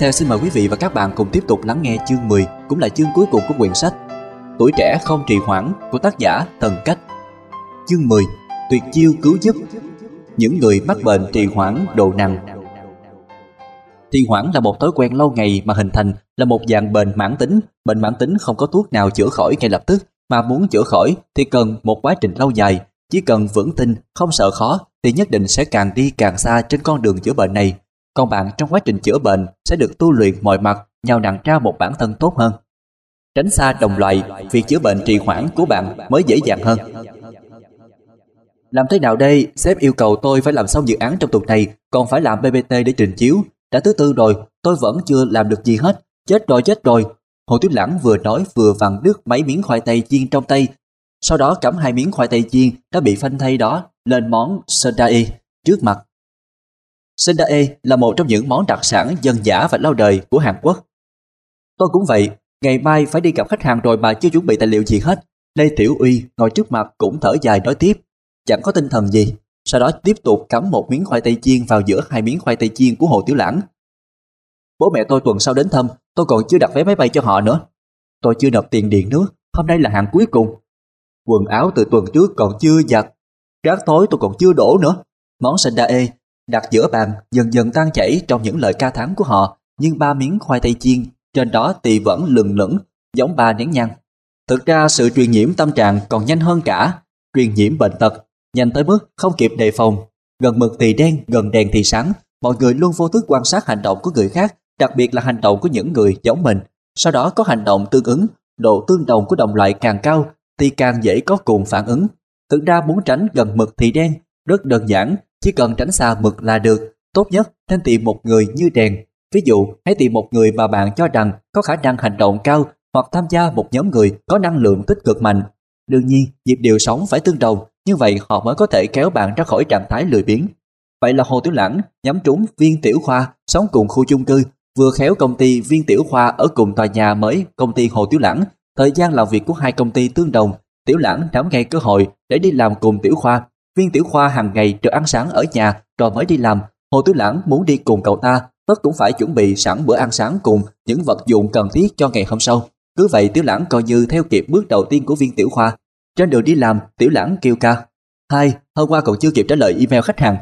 Tiếp theo xin mời quý vị và các bạn cùng tiếp tục lắng nghe chương 10, cũng là chương cuối cùng của quyển sách Tuổi trẻ không trì hoãn của tác giả Tần Cách. Chương 10: Tuyệt chiêu cứu giúp những người mắc bệnh trì hoãn độ nặng. Trì hoãn là một thói quen lâu ngày mà hình thành là một dạng bệnh mãn tính. Bệnh mãn tính không có thuốc nào chữa khỏi ngay lập tức, mà muốn chữa khỏi thì cần một quá trình lâu dài. Chỉ cần vững tin, không sợ khó thì nhất định sẽ càng đi càng xa trên con đường chữa bệnh này. Còn bạn trong quá trình chữa bệnh sẽ được tu luyện mọi mặt, nhào nặn ra một bản thân tốt hơn. Tránh xa đồng loại, việc chữa bệnh trì hoãn của bạn mới dễ dàng hơn. Làm thế nào đây? Sếp yêu cầu tôi phải làm xong dự án trong tuần này, còn phải làm PPT để trình chiếu. Đã thứ tư rồi, tôi vẫn chưa làm được gì hết. Chết rồi, chết rồi. Hồ Tuyết Lãng vừa nói vừa vặn đứt mấy miếng khoai tây chiên trong tay. Sau đó cắm hai miếng khoai tây chiên đã bị phanh thay đó lên món Sundae trước mặt. Sundae là một trong những món đặc sản dân dã và lâu đời của Hàn Quốc. Tôi cũng vậy, ngày mai phải đi gặp khách hàng rồi mà chưa chuẩn bị tài liệu gì hết. Lê Tiểu Uy ngồi trước mặt cũng thở dài nói tiếp chẳng có tinh thần gì. Sau đó tiếp tục cắm một miếng khoai tây chiên vào giữa hai miếng khoai tây chiên của Hồ Tiểu Lãng. Bố mẹ tôi tuần sau đến thăm, tôi còn chưa đặt vé máy bay cho họ nữa. Tôi chưa nộp tiền điện nữa. hôm nay là hàng cuối cùng. Quần áo từ tuần trước còn chưa giặt, rác tối tôi còn chưa đổ nữa. Món sandae đặt giữa bàn dần dần tan chảy trong những lời ca thán của họ, nhưng ba miếng khoai tây chiên trên đó thì vẫn lừng lững giống ba nén nhăn. Thực ra sự truyền nhiễm tâm trạng còn nhanh hơn cả truyền nhiễm bệnh tật nhanh tới mức không kịp đề phòng. Gần mực thì đen, gần đèn thì sáng, mọi người luôn vô thức quan sát hành động của người khác, đặc biệt là hành động của những người giống mình. Sau đó có hành động tương ứng, độ tương đồng của đồng loại càng cao thì càng dễ có cùng phản ứng. Thực ra muốn tránh gần mực thì đen, rất đơn giản, chỉ cần tránh xa mực là được. Tốt nhất nên tìm một người như đèn. Ví dụ, hãy tìm một người mà bạn cho rằng có khả năng hành động cao hoặc tham gia một nhóm người có năng lượng tích cực mạnh. Đương nhiên, nhịp điều sống phải tương đồng, như vậy họ mới có thể kéo bạn ra khỏi trạng thái lười biếng. Vậy là Hồ Tiểu Lãng nhắm trúng viên tiểu khoa sống cùng khu chung cư, vừa khéo công ty viên tiểu khoa ở cùng tòa nhà mới công ty Hồ Tiểu Lãng. Thời gian làm việc của hai công ty tương đồng, Tiểu Lãng nắm ngay cơ hội để đi làm cùng Tiểu Khoa. Viên Tiểu Khoa hàng ngày được ăn sáng ở nhà rồi mới đi làm. Hồ Tiểu Lãng muốn đi cùng cậu ta, tất cũng phải chuẩn bị sẵn bữa ăn sáng cùng những vật dụng cần thiết cho ngày hôm sau. Cứ vậy Tiểu Lãng coi như theo kịp bước đầu tiên của Viên Tiểu Khoa, trên đường đi làm, Tiểu Lãng kêu ca. Hai, hôm qua cậu chưa kịp trả lời email khách hàng.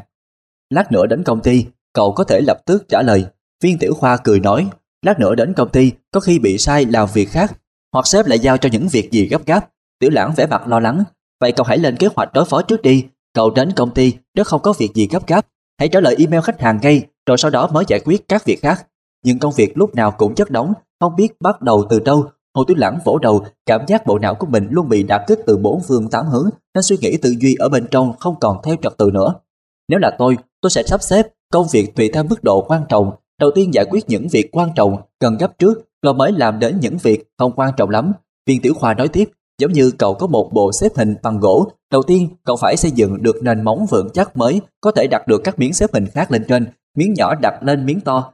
Lát nữa đến công ty, cậu có thể lập tức trả lời. Viên Tiểu Khoa cười nói, lát nữa đến công ty, có khi bị sai làm việc khác, hoặc sếp lại giao cho những việc gì gấp gáp. Tiểu Lãng vẻ mặt lo lắng, vậy cậu hãy lên kế hoạch đối phó trước đi. Cậu đến công ty nếu không có việc gì gấp gáp, hãy trả lời email khách hàng ngay, rồi sau đó mới giải quyết các việc khác. Nhưng công việc lúc nào cũng chất đóng, không biết bắt đầu từ đâu Hồ Tiểu Lãng vỗ đầu, cảm giác bộ não của mình luôn bị đả kích từ bốn phương tám hướng, nên suy nghĩ tư duy ở bên trong không còn theo trật tự nữa. Nếu là tôi, tôi sẽ sắp xếp công việc tùy theo mức độ quan trọng. Đầu tiên giải quyết những việc quan trọng, cần gấp trước, rồi mới làm đến những việc không quan trọng lắm. Viên Tiểu Khoa nói tiếp, giống như cậu có một bộ xếp hình bằng gỗ, đầu tiên cậu phải xây dựng được nền móng vững chắc mới, có thể đặt được các miếng xếp hình khác lên trên, miếng nhỏ đặt lên miếng to.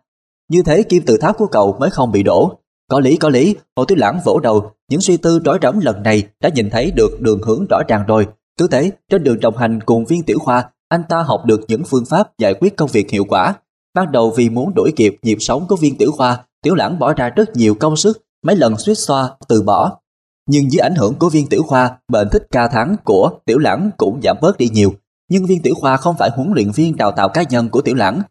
Như thế kim tự tháp của cậu mới không bị đổ. Có lý có lý, Hồ Tiểu Lãng vỗ đầu, những suy tư rối rắm lần này đã nhìn thấy được đường hướng rõ ràng rồi. Cứ thế, trên đường đồng hành cùng viên tiểu khoa, anh ta học được những phương pháp giải quyết công việc hiệu quả. Ban đầu vì muốn đuổi kịp nhịp sống của viên tiểu khoa, tiểu lãng bỏ ra rất nhiều công sức, mấy lần suýt xoa, từ bỏ. Nhưng dưới ảnh hưởng của viên tiểu khoa, bệnh thích ca thắng của tiểu lãng cũng giảm bớt đi nhiều. Nhưng viên tiểu khoa không phải huấn luyện viên đào tạo cá nhân của tiểu lãng.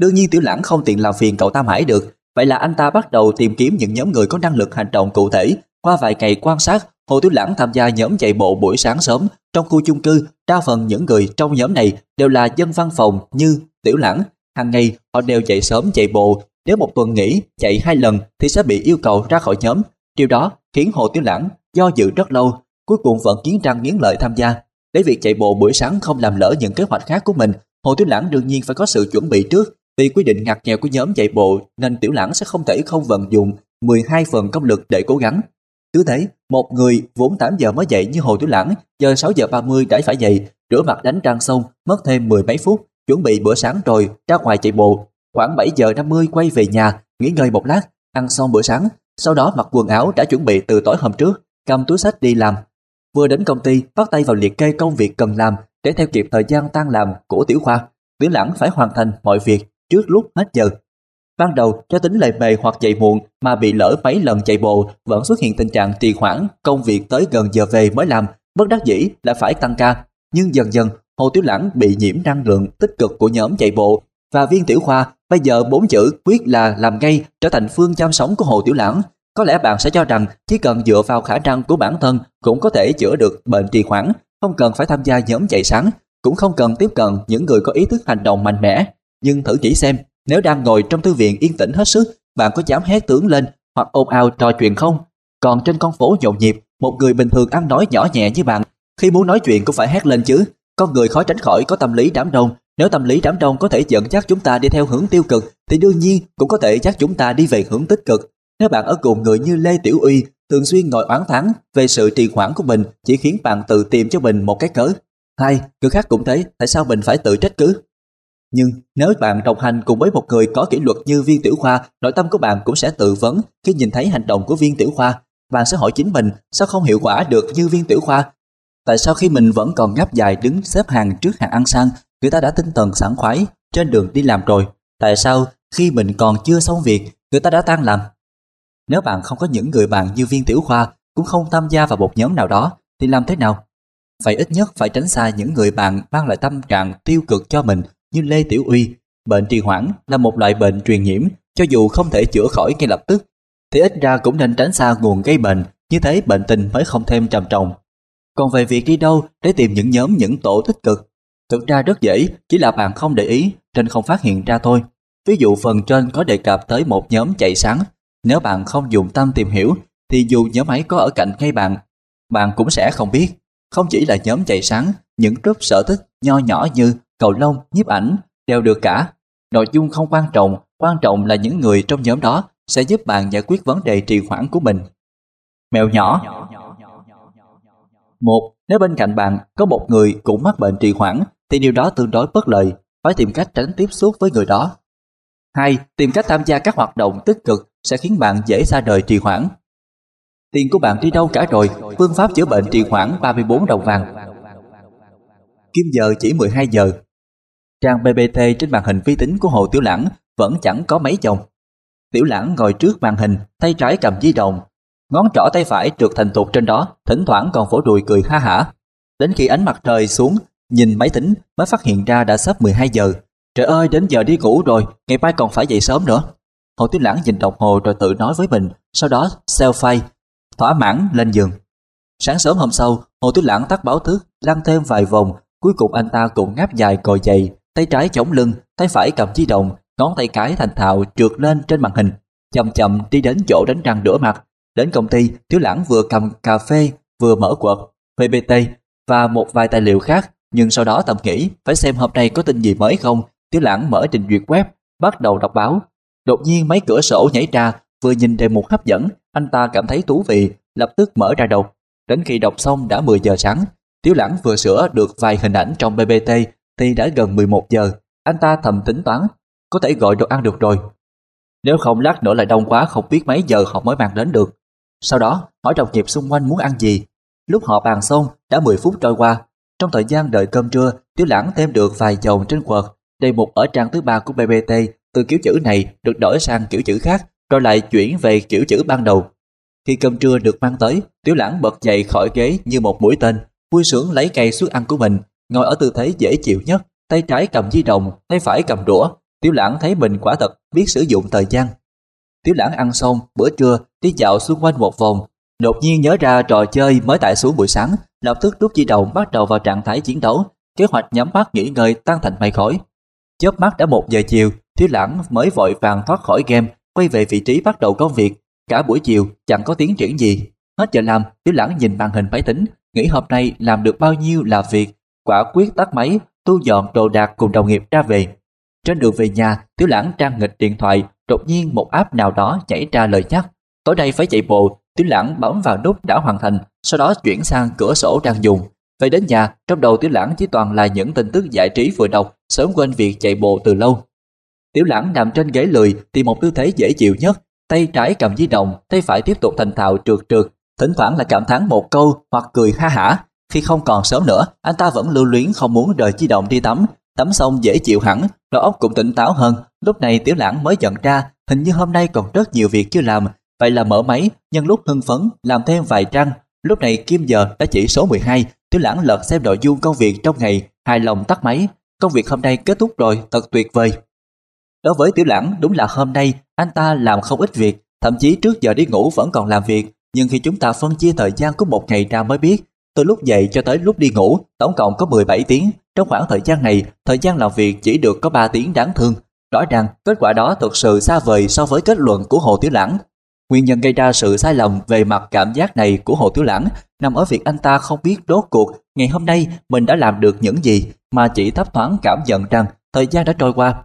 Đương nhiên tiểu lãng không tiện làm phiền cậu ta mãi được, Vậy là anh ta bắt đầu tìm kiếm những nhóm người có năng lực hành động cụ thể. Qua vài ngày quan sát, Hồ Tiểu Lãng tham gia nhóm chạy bộ buổi sáng sớm trong khu chung cư. Đa phần những người trong nhóm này đều là dân văn phòng như Tiểu Lãng. Hàng ngày họ đều dậy sớm chạy bộ. Nếu một tuần nghỉ chạy hai lần thì sẽ bị yêu cầu ra khỏi nhóm. Điều đó khiến Hồ Tiểu Lãng do dự rất lâu, cuối cùng vẫn kiến răng nghiến lợi tham gia. Để việc chạy bộ buổi sáng không làm lỡ những kế hoạch khác của mình, Hồ Tiểu Lãng đương nhiên phải có sự chuẩn bị trước vì quy định ngặt nghèo của nhóm chạy bộ nên Tiểu Lãng sẽ không thể không vận dụng 12 phần công lực để cố gắng. Cứ thế, một người vốn 8 giờ mới dậy như Hồ Tiểu Lãng, giờ 6 giờ 30 đã phải dậy, rửa mặt đánh răng xong, mất thêm mười mấy phút, chuẩn bị bữa sáng rồi ra ngoài chạy bộ. Khoảng 7 giờ 50 quay về nhà, nghỉ ngơi một lát, ăn xong bữa sáng, sau đó mặc quần áo đã chuẩn bị từ tối hôm trước, cầm túi sách đi làm. Vừa đến công ty, bắt tay vào liệt kê công việc cần làm để theo kịp thời gian tan làm của Tiểu Khoa. Tiểu Lãng phải hoàn thành mọi việc trước lúc hết giờ. Ban đầu cho tính lề mề hoặc chạy muộn mà bị lỡ mấy lần chạy bộ vẫn xuất hiện tình trạng trì hoãn, công việc tới gần giờ về mới làm, bất đắc dĩ là phải tăng ca. Nhưng dần dần, Hồ Tiểu Lãng bị nhiễm năng lượng tích cực của nhóm chạy bộ và viên tiểu khoa bây giờ bốn chữ quyết là làm ngay trở thành phương chăm sống của Hồ Tiểu Lãng. Có lẽ bạn sẽ cho rằng chỉ cần dựa vào khả năng của bản thân cũng có thể chữa được bệnh trì hoãn, không cần phải tham gia nhóm chạy sáng, cũng không cần tiếp cận những người có ý thức hành động mạnh mẽ. Nhưng thử nghĩ xem, nếu đang ngồi trong thư viện yên tĩnh hết sức, bạn có dám hét tướng lên hoặc ồn ào trò chuyện không? Còn trên con phố nhộn nhịp, một người bình thường ăn nói nhỏ nhẹ như bạn, khi muốn nói chuyện cũng phải hét lên chứ. Con người khó tránh khỏi có tâm lý đám đông, nếu tâm lý đám đông có thể dẫn dắt chúng ta đi theo hướng tiêu cực thì đương nhiên cũng có thể dắt chúng ta đi về hướng tích cực. Nếu bạn ở cùng người như Lê Tiểu Uy thường xuyên ngồi oán thắng về sự trì hoãn của mình chỉ khiến bạn tự tìm cho mình một cái cớ. Hai, người khác cũng thấy tại sao mình phải tự trách cứ. Nhưng nếu bạn đồng hành cùng với một người có kỷ luật như viên tiểu khoa, nội tâm của bạn cũng sẽ tự vấn khi nhìn thấy hành động của viên tiểu khoa. Bạn sẽ hỏi chính mình sao không hiệu quả được như viên tiểu khoa. Tại sao khi mình vẫn còn ngáp dài đứng xếp hàng trước hàng ăn sang, người ta đã tinh thần sảng khoái trên đường đi làm rồi. Tại sao khi mình còn chưa xong việc, người ta đã tan làm? Nếu bạn không có những người bạn như viên tiểu khoa, cũng không tham gia vào một nhóm nào đó, thì làm thế nào? Phải ít nhất phải tránh xa những người bạn mang lại tâm trạng tiêu cực cho mình như Lê Tiểu Uy, bệnh trì hoãn là một loại bệnh truyền nhiễm, cho dù không thể chữa khỏi ngay lập tức, thì ít ra cũng nên tránh xa nguồn gây bệnh, như thế bệnh tình mới không thêm trầm trọng. Còn về việc đi đâu để tìm những nhóm những tổ tích cực, thực ra rất dễ, chỉ là bạn không để ý nên không phát hiện ra thôi. Ví dụ phần trên có đề cập tới một nhóm chạy sáng, nếu bạn không dùng tâm tìm hiểu thì dù nhóm ấy có ở cạnh ngay bạn, bạn cũng sẽ không biết. Không chỉ là nhóm chạy sáng, những group sở thích nho nhỏ như cầu lông, nhiếp ảnh đều được cả. Nội dung không quan trọng, quan trọng là những người trong nhóm đó sẽ giúp bạn giải quyết vấn đề trì hoãn của mình. Mèo nhỏ một, Nếu bên cạnh bạn có một người cũng mắc bệnh trì hoãn thì điều đó tương đối bất lợi, phải tìm cách tránh tiếp xúc với người đó. Hai, Tìm cách tham gia các hoạt động tích cực sẽ khiến bạn dễ ra đời trì hoãn. Tiền của bạn đi đâu cả rồi, phương pháp chữa bệnh trì hoãn 34 đồng vàng. Kim giờ chỉ 12 giờ, Trang BBT trên màn hình vi tính của Hồ Tiểu Lãng vẫn chẳng có mấy dòng. Tiểu Lãng ngồi trước màn hình, tay trái cầm di động, ngón trỏ tay phải trượt thành tục trên đó, thỉnh thoảng còn vỗ đùi cười ha hả. Đến khi ánh mặt trời xuống, nhìn máy tính mới phát hiện ra đã sắp 12 giờ. Trời ơi, đến giờ đi ngủ rồi, ngày mai còn phải dậy sớm nữa. Hồ Tiểu Lãng nhìn đồng hồ rồi tự nói với mình, sau đó selfie, thỏa mãn lên giường. Sáng sớm hôm sau, Hồ Tiểu Lãng tắt báo thức, lăn thêm vài vòng, cuối cùng anh ta cũng ngáp dài còi dày, tay trái chống lưng, tay phải cầm di động, ngón tay cái thành thạo trượt lên trên màn hình, chậm chậm đi đến chỗ đánh răng rửa mặt. Đến công ty, Thiếu Lãng vừa cầm cà phê, vừa mở quật, PPT và một vài tài liệu khác, nhưng sau đó tầm nghĩ phải xem hôm nay có tin gì mới không. Thiếu Lãng mở trình duyệt web, bắt đầu đọc báo. Đột nhiên mấy cửa sổ nhảy ra, vừa nhìn đề mục hấp dẫn, anh ta cảm thấy thú vị, lập tức mở ra đọc. Đến khi đọc xong đã 10 giờ sáng, Tiếu Lãng vừa sửa được vài hình ảnh trong PPT thì đã gần 11 giờ, anh ta thầm tính toán, có thể gọi đồ ăn được rồi. Nếu không lát nữa lại đông quá không biết mấy giờ họ mới mang đến được. Sau đó, hỏi đồng nghiệp xung quanh muốn ăn gì. Lúc họ bàn xong, đã 10 phút trôi qua. Trong thời gian đợi cơm trưa, Tiếu Lãng thêm được vài dòng trên quật. Đề mục ở trang thứ ba của BBT từ kiểu chữ này được đổi sang kiểu chữ khác, rồi lại chuyển về kiểu chữ ban đầu. Khi cơm trưa được mang tới, tiểu Lãng bật dậy khỏi ghế như một mũi tên, vui sướng lấy cây suất ăn của mình, ngồi ở tư thế dễ chịu nhất, tay trái cầm di động, tay phải cầm đũa. Tiểu lãng thấy mình quả thật biết sử dụng thời gian. Tiểu lãng ăn xong, bữa trưa, đi dạo xung quanh một vòng. Đột nhiên nhớ ra trò chơi mới tại xuống buổi sáng, lập tức rút di động bắt đầu vào trạng thái chiến đấu. Kế hoạch nhắm mắt nghỉ ngơi tan thành mây khói. Chớp mắt đã một giờ chiều, Tiểu lãng mới vội vàng thoát khỏi game, quay về vị trí bắt đầu công việc. Cả buổi chiều chẳng có tiến triển gì. Hết giờ làm, Tiểu lãng nhìn màn hình máy tính, nghĩ hôm nay làm được bao nhiêu là việc, quả quyết tắt máy, thu dọn đồ đạc cùng đồng nghiệp ra về. Trên đường về nhà, Tiểu Lãng trang nghịch điện thoại, đột nhiên một app nào đó nhảy ra lời nhắc. Tối nay phải chạy bộ, Tiểu Lãng bấm vào nút đã hoàn thành, sau đó chuyển sang cửa sổ đang dùng. Về đến nhà, trong đầu Tiểu Lãng chỉ toàn là những tin tức giải trí vừa đọc, sớm quên việc chạy bộ từ lâu. Tiểu Lãng nằm trên ghế lười thì một tư thế dễ chịu nhất, tay trái cầm di động, tay phải tiếp tục thành thạo trượt trượt, thỉnh thoảng là cảm thán một câu hoặc cười ha hả, khi không còn sớm nữa, anh ta vẫn lưu luyến không muốn rời di động đi tắm, tắm xong dễ chịu hẳn, đầu óc cũng tỉnh táo hơn. Lúc này Tiểu Lãng mới nhận ra, hình như hôm nay còn rất nhiều việc chưa làm, vậy là mở máy, nhân lúc hưng phấn, làm thêm vài trang. Lúc này kim giờ đã chỉ số 12, Tiểu Lãng lật xem nội dung công việc trong ngày, hài lòng tắt máy. Công việc hôm nay kết thúc rồi, thật tuyệt vời. Đối với Tiểu Lãng, đúng là hôm nay anh ta làm không ít việc, thậm chí trước giờ đi ngủ vẫn còn làm việc, nhưng khi chúng ta phân chia thời gian của một ngày ra mới biết, từ lúc dậy cho tới lúc đi ngủ, tổng cộng có 17 tiếng. Trong khoảng thời gian này, thời gian làm việc chỉ được có 3 tiếng đáng thương. Rõ ràng, kết quả đó thực sự xa vời so với kết luận của Hồ Tiểu Lãng. Nguyên nhân gây ra sự sai lầm về mặt cảm giác này của Hồ Tiểu Lãng nằm ở việc anh ta không biết rốt cuộc ngày hôm nay mình đã làm được những gì mà chỉ thấp thoáng cảm nhận rằng thời gian đã trôi qua.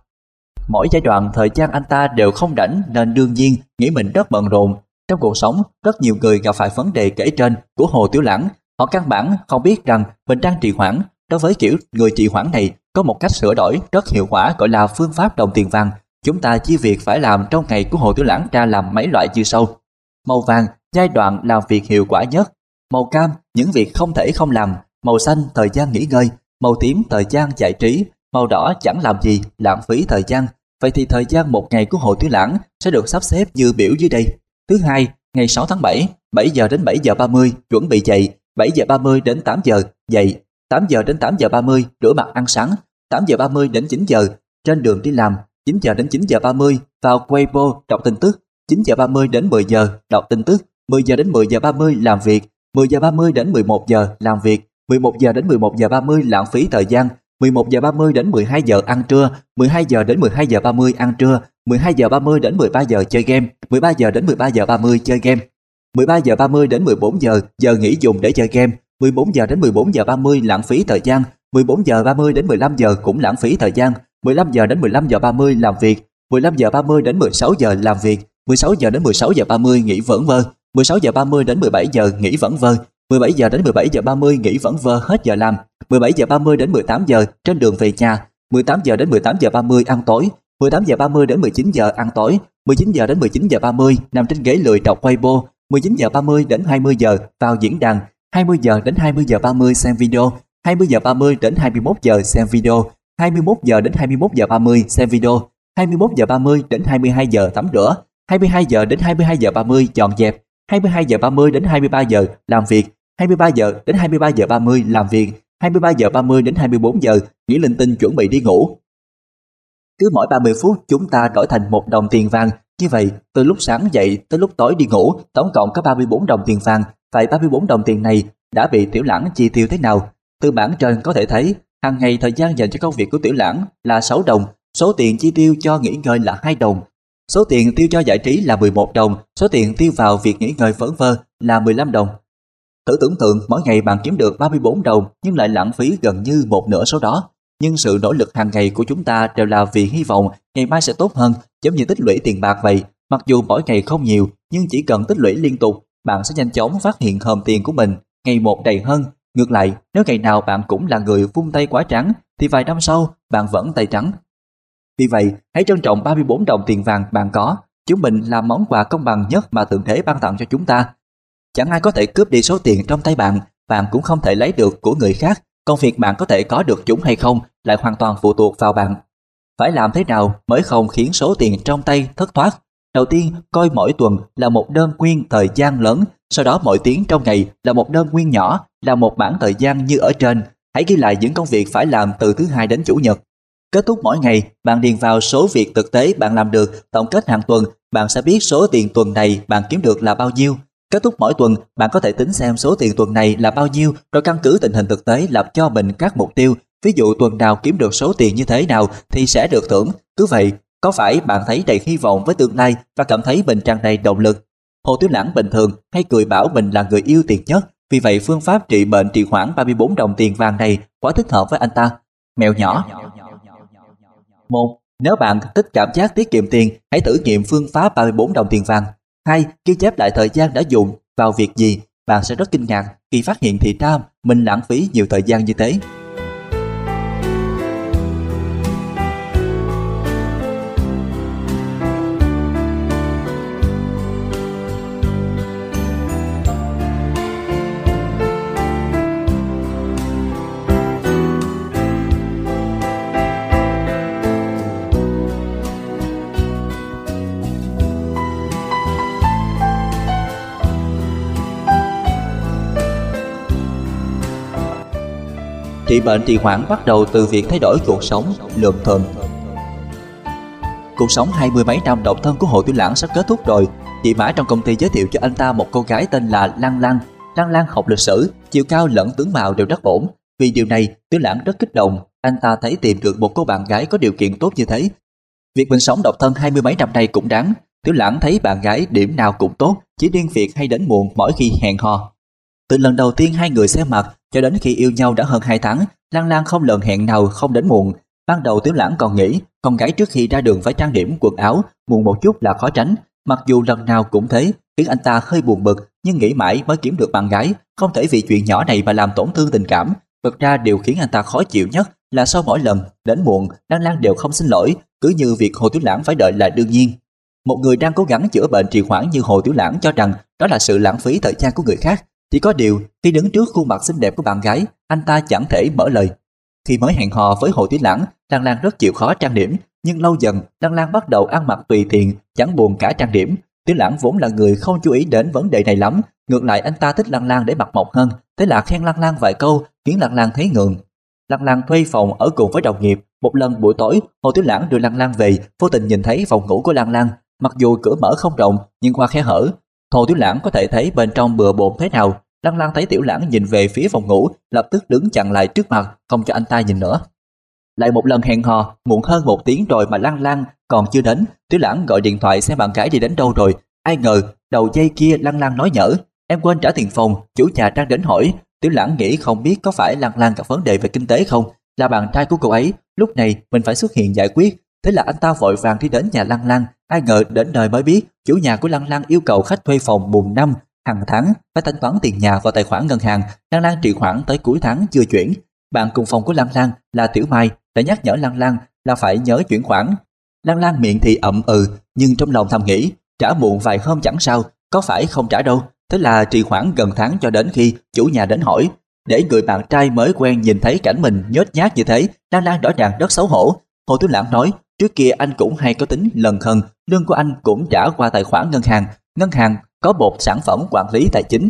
Mỗi giai đoạn thời gian anh ta đều không rảnh nên đương nhiên nghĩ mình rất bận rộn. Trong cuộc sống, rất nhiều người gặp phải vấn đề kể trên của Hồ Tiểu Lãng. Họ căn bản không biết rằng mình đang trì hoãn. Đối với kiểu người trì hoãn này, có một cách sửa đổi rất hiệu quả gọi là phương pháp đồng tiền vàng. Chúng ta chỉ việc phải làm trong ngày của Hồ Tiểu Lãng ra làm mấy loại như sau. Màu vàng, giai đoạn làm việc hiệu quả nhất. Màu cam, những việc không thể không làm. Màu xanh, thời gian nghỉ ngơi. Màu tím, thời gian giải trí. Màu đỏ chẳng làm gì, lãng phí thời gian. Vậy thì thời gian một ngày của Hồ tứ Lãng sẽ được sắp xếp như biểu dưới đây. Thứ hai, ngày 6 tháng 7, 7 giờ đến 7 giờ 30 chuẩn bị dậy, 7 giờ 30 đến 8 giờ dậy, 8 giờ đến 8 giờ 30 rửa mặt ăn sáng, 8 giờ 30 đến 9 giờ trên đường đi làm, 9 giờ đến 9 giờ 30 vào Weibo đọc tin tức, 9 giờ 30 đến 10 giờ đọc tin tức, 10 giờ đến 10 giờ 30 làm việc, 10 giờ 30 đến 11 giờ làm việc, 11 giờ đến 11 giờ 30 lãng phí thời gian, 11 giờ 30 đến 12 giờ ăn trưa, 12 giờ đến 12 giờ 30 ăn trưa, 12 giờ 30 đến 13 giờ chơi game, 13 giờ đến 13 giờ 30 chơi game, 13 giờ 30 đến 14 giờ giờ nghỉ dùng để chơi game, 14 giờ đến 14 giờ 30 lãng phí thời gian, 14 giờ 30 đến 15 giờ cũng lãng phí thời gian, 15 giờ đến 15 giờ 30 làm việc, 15 giờ 30 đến 16 giờ làm việc, 16 giờ đến 16 giờ 30 nghỉ vẩn vơ, 16 giờ 30 đến 17 giờ nghỉ vẩn vơ, 17 giờ đến 17 giờ 30 nghỉ vẫn vơ hết giờ làm, 17 giờ 30 đến 18 giờ trên đường về nhà, 18 giờ đến 18 giờ 30 ăn tối, 18 giờ 30 đến 19 giờ ăn tối, 19 giờ đến 19 giờ 30 nằm trên ghế lười đọc Weibo, 19 giờ 30 đến 20 giờ vào diễn đàn, 20 giờ đến 20 giờ 30 xem video, 20 giờ 30 đến 21 giờ xem video, 21 giờ đến 21 giờ 30 xem video, 21 giờ 30 đến 22 giờ tắm rửa, 22 giờ đến 22 giờ 30 dọn dẹp, 22 giờ 30 đến 23 giờ làm việc, 23 giờ đến 23 giờ 30 làm việc, 23 giờ 30 đến 24 giờ nghỉ linh tinh chuẩn bị đi ngủ. Cứ mỗi 30 phút chúng ta đổi thành một đồng tiền vàng, như vậy từ lúc sáng dậy tới lúc tối đi ngủ tổng cộng có 34 đồng tiền vàng, vậy 34 đồng tiền này đã bị tiểu lãng chi tiêu thế nào? Từ bảng trên có thể thấy, hàng ngày thời gian dành cho công việc của tiểu lãng là 6 đồng, số tiền chi tiêu cho nghỉ ngơi là 2 đồng, số tiền tiêu cho giải trí là 11 đồng, số tiền tiêu vào việc nghỉ ngơi vẩn vơ là 15 đồng. Thử tưởng tượng mỗi ngày bạn kiếm được 34 đồng nhưng lại lãng phí gần như một nửa số đó. Nhưng sự nỗ lực hàng ngày của chúng ta đều là vì hy vọng ngày mai sẽ tốt hơn, giống như tích lũy tiền bạc vậy. Mặc dù mỗi ngày không nhiều, nhưng chỉ cần tích lũy liên tục, bạn sẽ nhanh chóng phát hiện hòm tiền của mình ngày một đầy hơn. Ngược lại, nếu ngày nào bạn cũng là người vung tay quá trắng, thì vài năm sau bạn vẫn tay trắng. Vì vậy, hãy trân trọng 34 đồng tiền vàng bạn có. Chúng mình là món quà công bằng nhất mà Thượng Đế ban tặng cho chúng ta. Chẳng ai có thể cướp đi số tiền trong tay bạn, bạn cũng không thể lấy được của người khác. Công việc bạn có thể có được chúng hay không lại hoàn toàn phụ thuộc vào bạn. Phải làm thế nào mới không khiến số tiền trong tay thất thoát? Đầu tiên, coi mỗi tuần là một đơn nguyên thời gian lớn, sau đó mỗi tiếng trong ngày là một đơn nguyên nhỏ, là một bảng thời gian như ở trên. Hãy ghi lại những công việc phải làm từ thứ hai đến chủ nhật. Kết thúc mỗi ngày, bạn điền vào số việc thực tế bạn làm được, tổng kết hàng tuần, bạn sẽ biết số tiền tuần này bạn kiếm được là bao nhiêu. Kết thúc mỗi tuần, bạn có thể tính xem số tiền tuần này là bao nhiêu rồi căn cứ tình hình thực tế lập cho mình các mục tiêu. Ví dụ tuần nào kiếm được số tiền như thế nào thì sẽ được thưởng. Cứ vậy, có phải bạn thấy đầy hy vọng với tương lai và cảm thấy mình tràn đầy động lực? Hồ Tiểu Lãng bình thường hay cười bảo mình là người yêu tiền nhất, vì vậy phương pháp trị bệnh trị khoảng 34 đồng tiền vàng này quá thích hợp với anh ta. Mèo nhỏ một Nếu bạn thích cảm giác tiết kiệm tiền, hãy thử nghiệm phương pháp 34 đồng tiền vàng. Hai, Ghi chép lại thời gian đã dùng vào việc gì, bạn sẽ rất kinh ngạc khi phát hiện thì ra mình lãng phí nhiều thời gian như thế. Trị bệnh trì hoãn bắt đầu từ việc thay đổi cuộc sống lượm thượm. Cuộc sống hai mươi mấy năm độc thân của Hồ Tiểu Lãng sắp kết thúc rồi. Chị Mã trong công ty giới thiệu cho anh ta một cô gái tên là Lăng Lăng. Lăng Lăng học lịch sử, chiều cao lẫn tướng mạo đều rất ổn. Vì điều này, Tiểu Lãng rất kích động. Anh ta thấy tìm được một cô bạn gái có điều kiện tốt như thế. Việc mình sống độc thân hai mươi mấy năm nay cũng đáng. Tiểu Lãng thấy bạn gái điểm nào cũng tốt, chỉ riêng việc hay đến muộn mỗi khi hẹn hò. Từ lần đầu tiên hai người xem mặt cho đến khi yêu nhau đã hơn 2 tháng, Lan Lan không lần hẹn nào không đến muộn. Ban đầu Tiểu Lãng còn nghĩ con gái trước khi ra đường phải trang điểm quần áo, muộn một chút là khó tránh. Mặc dù lần nào cũng thế, khiến anh ta hơi buồn bực, nhưng nghĩ mãi mới kiếm được bạn gái, không thể vì chuyện nhỏ này mà làm tổn thương tình cảm. Thực ra điều khiến anh ta khó chịu nhất là sau mỗi lần đến muộn, Lan Lan đều không xin lỗi, cứ như việc Hồ Tiểu Lãng phải đợi là đương nhiên. Một người đang cố gắng chữa bệnh trì hoãn như Hồ Tiểu Lãng cho rằng đó là sự lãng phí thời gian của người khác, chỉ có điều, khi đứng trước khuôn mặt xinh đẹp của bạn gái, anh ta chẳng thể mở lời. Khi mới hẹn hò với Hồ Tiến Lãng, Lan Lan rất chịu khó trang điểm, nhưng lâu dần, Lan Lan bắt đầu ăn mặc tùy tiện, chẳng buồn cả trang điểm. Tiến Lãng vốn là người không chú ý đến vấn đề này lắm, ngược lại anh ta thích Lan Lan để mặc mộc hơn, thế là khen Lan Lan vài câu, khiến Lan Lan thấy ngượng. Lan Lan thuê phòng ở cùng với đồng nghiệp, một lần buổi tối, Hồ Tiến Lãng đưa Lan Lan về, vô tình nhìn thấy phòng ngủ của Lan Lan, mặc dù cửa mở không rộng, nhưng qua khe hở, Hồ Tiểu Lãng có thể thấy bên trong bừa bộn thế nào. Lăng Lăng thấy Tiểu Lãng nhìn về phía phòng ngủ, lập tức đứng chặn lại trước mặt, không cho anh ta nhìn nữa. Lại một lần hẹn hò, muộn hơn một tiếng rồi mà Lăng Lăng còn chưa đến. Tiểu Lãng gọi điện thoại xem bạn gái đi đến đâu rồi. Ai ngờ, đầu dây kia Lăng Lăng nói nhở. Em quên trả tiền phòng, chủ nhà đang đến hỏi. Tiểu Lãng nghĩ không biết có phải Lăng Lăng gặp vấn đề về kinh tế không. Là bạn trai của cô ấy, lúc này mình phải xuất hiện giải quyết. Thế là anh ta vội vàng đi đến nhà Lăng Lăng, ai ngờ đến đời mới biết chủ nhà của Lăng Lăng yêu cầu khách thuê phòng mùng năm hàng tháng phải thanh toán tiền nhà vào tài khoản ngân hàng, Lăng Lăng trì khoản tới cuối tháng chưa chuyển. Bạn cùng phòng của Lăng Lăng là Tiểu Mai đã nhắc nhở Lăng Lăng là phải nhớ chuyển khoản. Lăng Lăng miệng thì ậm ừ, nhưng trong lòng thầm nghĩ, trả muộn vài hôm chẳng sao, có phải không trả đâu. Thế là trì khoản gần tháng cho đến khi chủ nhà đến hỏi, để người bạn trai mới quen nhìn thấy cảnh mình nhớt nhát như thế, Lan Lan rõ ràng rất xấu hổ. Hồ Tú Lãng nói, trước kia anh cũng hay có tính lần khần, lương của anh cũng trả qua tài khoản ngân hàng. Ngân hàng có một sản phẩm quản lý tài chính.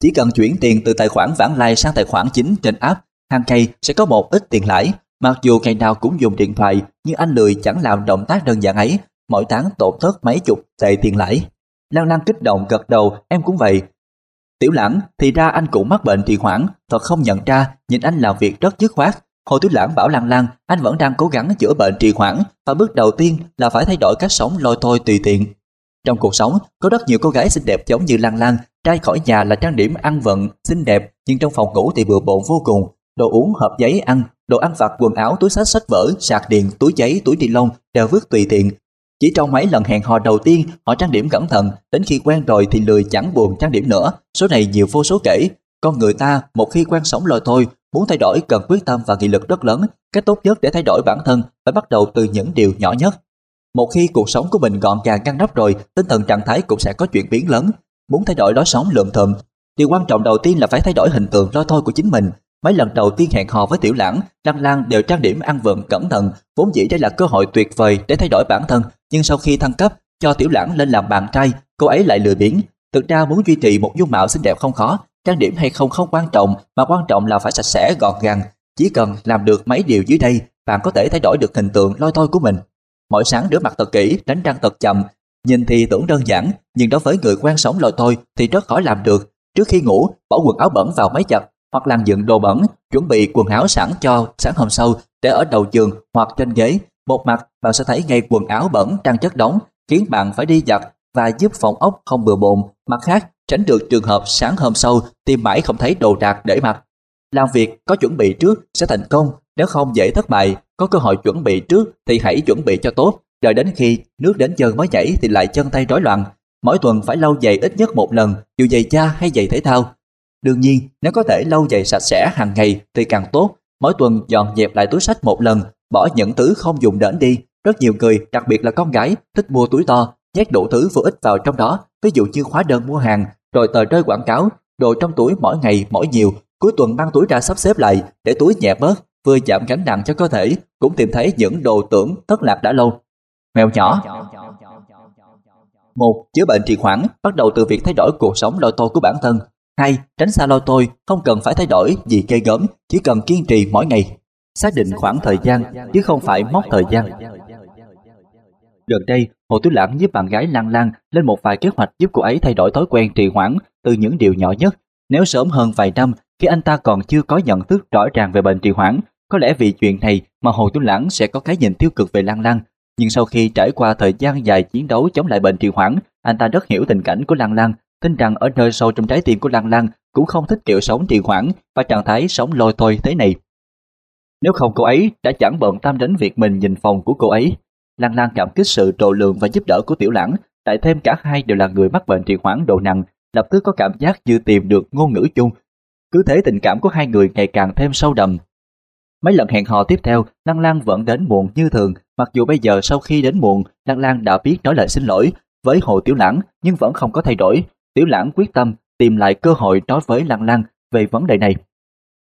Chỉ cần chuyển tiền từ tài khoản vãng lai sang tài khoản chính trên app, hàng ngày sẽ có một ít tiền lãi. Mặc dù ngày nào cũng dùng điện thoại, nhưng anh lười chẳng làm động tác đơn giản ấy, mỗi tháng tổn thất mấy chục tệ tiền lãi. Lan Lan kích động gật đầu, em cũng vậy, Tiểu lãng thì ra anh cũng mắc bệnh trì hoãn, thật không nhận ra, nhìn anh làm việc rất dứt khoát. Hồ Tiểu Lãng bảo Lan Lan, anh vẫn đang cố gắng chữa bệnh trì hoãn và bước đầu tiên là phải thay đổi cách sống lôi thôi tùy tiện. Trong cuộc sống, có rất nhiều cô gái xinh đẹp giống như Lan Lan, trai khỏi nhà là trang điểm ăn vận, xinh đẹp, nhưng trong phòng ngủ thì bừa bộn vô cùng. Đồ uống, hộp giấy ăn, đồ ăn vặt, quần áo, túi sách, sách vở, sạc điện, túi giấy, túi ni lông đều vứt tùy tiện, chỉ trong mấy lần hẹn hò đầu tiên, họ trang điểm cẩn thận, đến khi quen rồi thì lười chẳng buồn trang điểm nữa. Số này nhiều vô số kể. Con người ta, một khi quen sống lôi thôi, muốn thay đổi cần quyết tâm và nghị lực rất lớn. Cách tốt nhất để thay đổi bản thân phải bắt đầu từ những điều nhỏ nhất. Một khi cuộc sống của mình gọn gàng ngăn nắp rồi, tinh thần trạng thái cũng sẽ có chuyển biến lớn. Muốn thay đổi lối sống lượm thượm, điều quan trọng đầu tiên là phải thay đổi hình tượng lôi thôi của chính mình. Mấy lần đầu tiên hẹn hò với Tiểu Lãng, Lăng Lan đều trang điểm ăn vượng cẩn thận, vốn dĩ đây là cơ hội tuyệt vời để thay đổi bản thân, nhưng sau khi thăng cấp cho Tiểu Lãng lên làm bạn trai, cô ấy lại lười biếng. Thực ra muốn duy trì một dung mạo xinh đẹp không khó, trang điểm hay không không quan trọng, mà quan trọng là phải sạch sẽ gọn gàng. Chỉ cần làm được mấy điều dưới đây, bạn có thể thay đổi được hình tượng lôi thôi của mình. Mỗi sáng rửa mặt thật kỹ, đánh răng thật chậm, nhìn thì tưởng đơn giản, nhưng đối với người quen sống lôi thôi thì rất khó làm được. Trước khi ngủ, bỏ quần áo bẩn vào máy giặt hoặc làm dựng đồ bẩn, chuẩn bị quần áo sẵn cho sáng hôm sau để ở đầu giường hoặc trên ghế. Một mặt bạn sẽ thấy ngay quần áo bẩn đang chất đóng, khiến bạn phải đi giặt và giúp phòng ốc không bừa bộn. Mặt khác, tránh được trường hợp sáng hôm sau tìm mãi không thấy đồ đạc để mặc. Làm việc có chuẩn bị trước sẽ thành công, nếu không dễ thất bại, có cơ hội chuẩn bị trước thì hãy chuẩn bị cho tốt, đợi đến khi nước đến chân mới nhảy thì lại chân tay rối loạn. Mỗi tuần phải lau giày ít nhất một lần, dù giày da hay giày thể thao, Đương nhiên, nếu có thể lau giày sạch sẽ hàng ngày thì càng tốt. Mỗi tuần dọn dẹp lại túi sách một lần, bỏ những thứ không dùng đến đi. Rất nhiều người, đặc biệt là con gái, thích mua túi to, nhét đủ thứ vô ích vào trong đó, ví dụ như khóa đơn mua hàng, rồi tờ rơi quảng cáo, đồ trong túi mỗi ngày mỗi nhiều, cuối tuần mang túi ra sắp xếp lại để túi nhẹ bớt, vừa giảm gánh nặng cho cơ thể, cũng tìm thấy những đồ tưởng thất lạc đã lâu. Mèo nhỏ một Chữa bệnh trì hoãn bắt đầu từ việc thay đổi cuộc sống lôi thôi của bản thân Hai, tránh xa lôi tôi, không cần phải thay đổi gì gây gớm, chỉ cần kiên trì mỗi ngày. Xác định khoảng thời gian, chứ không phải mốc thời gian. Gần đây, Hồ Tú Lãng giúp bạn gái Lan Lan lên một vài kế hoạch giúp cô ấy thay đổi thói quen trì hoãn từ những điều nhỏ nhất. Nếu sớm hơn vài năm, khi anh ta còn chưa có nhận thức rõ ràng về bệnh trì hoãn, có lẽ vì chuyện này mà Hồ Tú Lãng sẽ có cái nhìn tiêu cực về Lan Lan. Nhưng sau khi trải qua thời gian dài chiến đấu chống lại bệnh trì hoãn, anh ta rất hiểu tình cảnh của Lan Lan, tin rằng ở nơi sâu trong trái tim của Lan Lan cũng không thích kiểu sống trì hoãn và trạng thái sống lôi thôi thế này. Nếu không cô ấy đã chẳng bận tâm đến việc mình nhìn phòng của cô ấy. Lan Lan cảm kích sự độ lượng và giúp đỡ của Tiểu Lãng, tại thêm cả hai đều là người mắc bệnh trì hoãn độ nặng, lập tức có cảm giác như tìm được ngôn ngữ chung. Cứ thế tình cảm của hai người ngày càng thêm sâu đậm. Mấy lần hẹn hò tiếp theo, Lan Lan vẫn đến muộn như thường, mặc dù bây giờ sau khi đến muộn, Lan Lan đã biết nói lời xin lỗi với Hồ Tiểu Lãng nhưng vẫn không có thay đổi. Tiểu Lãng quyết tâm tìm lại cơ hội nói với Lan Lan về vấn đề này.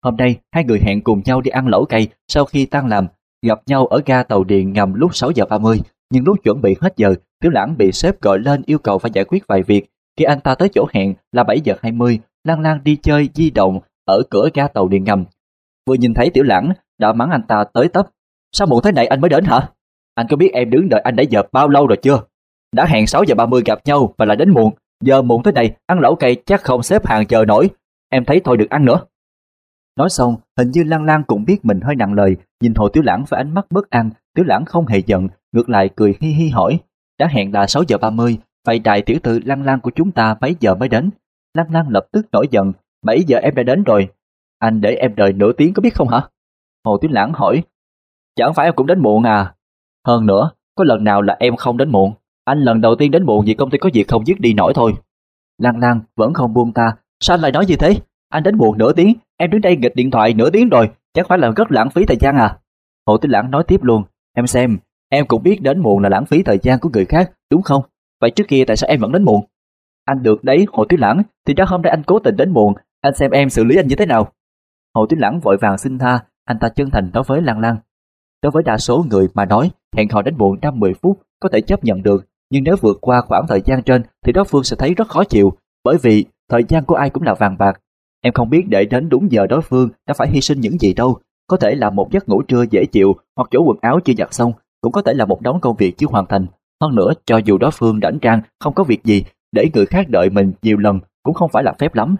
Hôm nay, hai người hẹn cùng nhau đi ăn lẩu cây sau khi tan làm, gặp nhau ở ga tàu điện ngầm lúc 6 giờ 30. Nhưng lúc chuẩn bị hết giờ, Tiểu Lãng bị sếp gọi lên yêu cầu phải giải quyết vài việc. Khi anh ta tới chỗ hẹn là 7 giờ 20, Lan Lan đi chơi di động ở cửa ga tàu điện ngầm. Vừa nhìn thấy Tiểu Lãng, đã mắng anh ta tới tấp. Sao muộn thế này anh mới đến hả? Anh có biết em đứng đợi anh đã giờ bao lâu rồi chưa? Đã hẹn 6 giờ 30 gặp nhau và lại đến muộn. Giờ muộn thế này, ăn lẩu cây chắc không xếp hàng chờ nổi. Em thấy thôi được ăn nữa. Nói xong, hình như Lan Lan cũng biết mình hơi nặng lời, nhìn Hồ Tiểu Lãng với ánh mắt bất an, Tiểu Lãng không hề giận, ngược lại cười hi hi hỏi, đã hẹn là 6 giờ 30, vậy đại tiểu thư Lan Lan của chúng ta mấy giờ mới đến? Lan Lan lập tức nổi giận, 7 giờ em đã đến rồi, anh để em đợi nửa tiếng có biết không hả? Hồ Tiểu Lãng hỏi, chẳng phải em cũng đến muộn à? Hơn nữa, có lần nào là em không đến muộn, anh lần đầu tiên đến muộn vì công ty có việc không dứt đi nổi thôi. Lan Lan vẫn không buông ta, sao anh lại nói như thế? Anh đến muộn nửa tiếng, em đứng đây nghịch điện thoại nửa tiếng rồi, chắc phải là rất lãng phí thời gian à? Hồ Tĩnh Lãng nói tiếp luôn, em xem, em cũng biết đến muộn là lãng phí thời gian của người khác, đúng không? Vậy trước kia tại sao em vẫn đến muộn? Anh được đấy, Hồ Tĩnh Lãng, thì ra hôm nay anh cố tình đến muộn, anh xem em xử lý anh như thế nào? Hồ Tĩnh Lãng vội vàng xin tha, anh ta chân thành nói với Lan Lan. Đối với đa số người mà nói, hẹn hò đến muộn 5-10 phút có thể chấp nhận được, nhưng nếu vượt qua khoảng thời gian trên thì đối phương sẽ thấy rất khó chịu, bởi vì thời gian của ai cũng là vàng bạc, Em không biết để đến đúng giờ đối phương đã phải hy sinh những gì đâu. Có thể là một giấc ngủ trưa dễ chịu hoặc chỗ quần áo chưa giặt xong, cũng có thể là một đống công việc chưa hoàn thành. Hơn nữa, cho dù đối phương rảnh trang không có việc gì, để người khác đợi mình nhiều lần cũng không phải là phép lắm.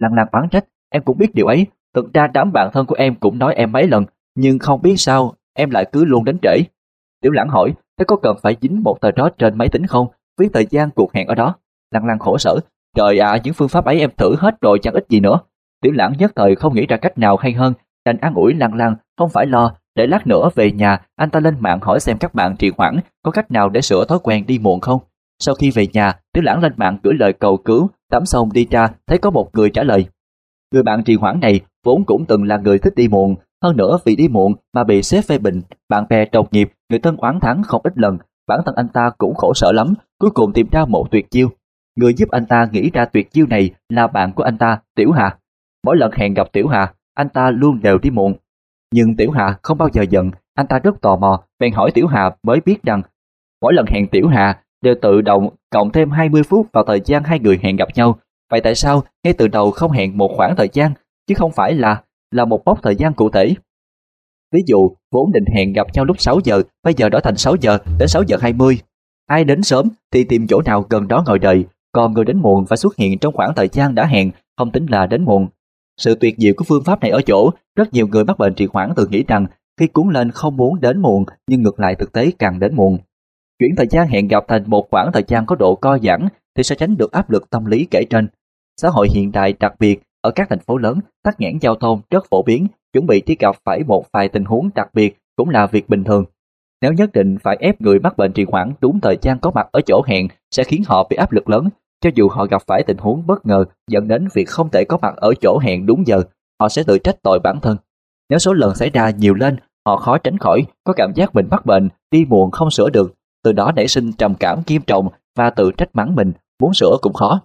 Lăng lăng oán trách, em cũng biết điều ấy. Thực ra đám bạn thân của em cũng nói em mấy lần, nhưng không biết sao em lại cứ luôn đến trễ. Tiểu lãng hỏi, thế có cần phải dính một tờ đó trên máy tính không? Viết thời gian cuộc hẹn ở đó. Lăng lăng khổ sở, Trời ạ, những phương pháp ấy em thử hết rồi chẳng ít gì nữa. Tiểu lãng nhất thời không nghĩ ra cách nào hay hơn, đành an ủi lăng lăng, không phải lo, để lát nữa về nhà anh ta lên mạng hỏi xem các bạn trì hoãn có cách nào để sửa thói quen đi muộn không. Sau khi về nhà, Tiểu lãng lên mạng gửi lời cầu cứu, tắm xong đi ra thấy có một người trả lời. Người bạn trì hoãn này vốn cũng từng là người thích đi muộn, hơn nữa vì đi muộn mà bị sếp phê bình, bạn bè đồng nghiệp, người thân oán thắng không ít lần, bản thân anh ta cũng khổ sở lắm, cuối cùng tìm ra một tuyệt chiêu, Người giúp anh ta nghĩ ra tuyệt chiêu này là bạn của anh ta, Tiểu Hà. Mỗi lần hẹn gặp Tiểu Hà, anh ta luôn đều đi muộn. Nhưng Tiểu Hà không bao giờ giận, anh ta rất tò mò, bèn hỏi Tiểu Hà mới biết rằng mỗi lần hẹn Tiểu Hà đều tự động cộng thêm 20 phút vào thời gian hai người hẹn gặp nhau. Vậy tại sao ngay từ đầu không hẹn một khoảng thời gian, chứ không phải là là một mốc thời gian cụ thể? Ví dụ, vốn định hẹn gặp nhau lúc 6 giờ, bây giờ đổi thành 6 giờ đến 6 giờ 20. Ai đến sớm thì tìm chỗ nào gần đó ngồi đợi, còn người đến muộn phải xuất hiện trong khoảng thời gian đã hẹn, không tính là đến muộn. Sự tuyệt diệu của phương pháp này ở chỗ, rất nhiều người mắc bệnh trì hoãn tự nghĩ rằng khi cuốn lên không muốn đến muộn, nhưng ngược lại thực tế càng đến muộn. Chuyển thời gian hẹn gặp thành một khoảng thời gian có độ co giãn thì sẽ tránh được áp lực tâm lý kể trên. Xã hội hiện đại đặc biệt ở các thành phố lớn, tắc nghẽn giao thông rất phổ biến, chuẩn bị chỉ gặp phải một vài tình huống đặc biệt cũng là việc bình thường. Nếu nhất định phải ép người mắc bệnh trì hoãn đúng thời gian có mặt ở chỗ hẹn sẽ khiến họ bị áp lực lớn, cho dù họ gặp phải tình huống bất ngờ dẫn đến việc không thể có mặt ở chỗ hẹn đúng giờ, họ sẽ tự trách tội bản thân. Nếu số lần xảy ra nhiều lên, họ khó tránh khỏi có cảm giác mình mắc bệnh, đi muộn không sửa được, từ đó nảy sinh trầm cảm nghiêm trọng và tự trách mắng mình, muốn sửa cũng khó.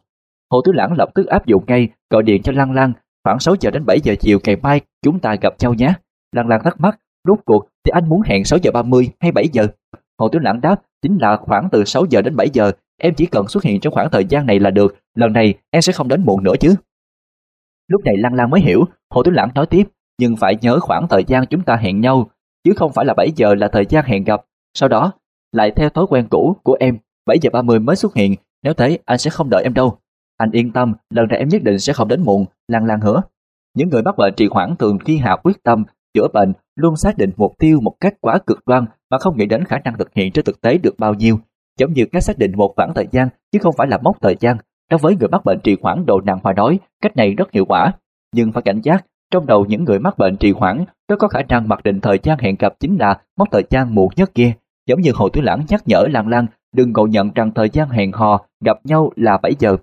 Hồ Tứ Lãng lập tức áp dụng ngay, gọi điện cho Lăng Lăng, khoảng 6 giờ đến 7 giờ chiều ngày mai chúng ta gặp nhau nhé. Lăng Lăng thắc mắc, rốt cuộc thì anh muốn hẹn 6 giờ 30 hay 7 giờ? Hồ Tứ Lãng đáp, chính là khoảng từ 6 giờ đến 7 giờ Em chỉ cần xuất hiện trong khoảng thời gian này là được, lần này em sẽ không đến muộn nữa chứ. Lúc này Lăng Lăng mới hiểu, Hồ Tuấn Lãng nói tiếp, nhưng phải nhớ khoảng thời gian chúng ta hẹn nhau, chứ không phải là 7 giờ là thời gian hẹn gặp. Sau đó, lại theo thói quen cũ của em, 7 giờ 30 mới xuất hiện, nếu thế anh sẽ không đợi em đâu. Anh yên tâm, lần này em nhất định sẽ không đến muộn, Lăng Lăng hứa. Những người mắc bệnh trì hoãn thường khi hạ quyết tâm chữa bệnh luôn xác định mục tiêu một cách quá cực đoan mà không nghĩ đến khả năng thực hiện trên thực tế được bao nhiêu, giống như cách xác định một khoảng thời gian chứ không phải là mốc thời gian. Đối với người mắc bệnh trì hoãn độ nặng mà nói, cách này rất hiệu quả, nhưng phải cảnh giác, trong đầu những người mắc bệnh trì hoãn rất có khả năng mặc định thời gian hẹn gặp chính là mốc thời gian muộn nhất kia, giống như Hồ Tử Lãng nhắc nhở Lan Lan đừng ngộ nhận rằng thời gian hẹn hò gặp nhau là 7 giờ.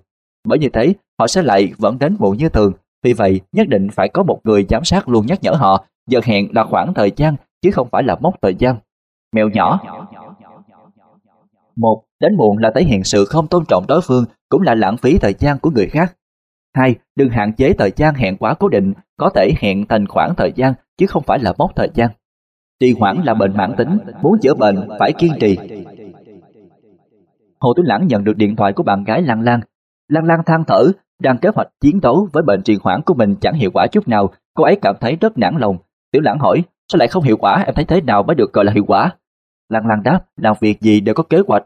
Bởi như thế, họ sẽ lại vẫn đến muộn như thường, vì vậy nhất định phải có một người giám sát luôn nhắc nhở họ giờ hẹn là khoảng thời gian chứ không phải là mốc thời gian. Mèo nhỏ một Đến muộn là thể hiện sự không tôn trọng đối phương cũng là lãng phí thời gian của người khác. hai Đừng hạn chế thời gian hẹn quá cố định, có thể hẹn thành khoảng thời gian chứ không phải là mốc thời gian. Trì hoãn là bệnh mãn tính, muốn chữa bệnh phải kiên trì. Hồ Tuấn Lãng nhận được điện thoại của bạn gái Lan Lan. Lan Lan than thở, đang kế hoạch chiến đấu với bệnh trì hoãn của mình chẳng hiệu quả chút nào, cô ấy cảm thấy rất nản lòng. Tiểu Lãng hỏi, sao lại không hiệu quả, em thấy thế nào mới được gọi là hiệu quả? Lan Lan đáp, làm việc gì đều có kế hoạch,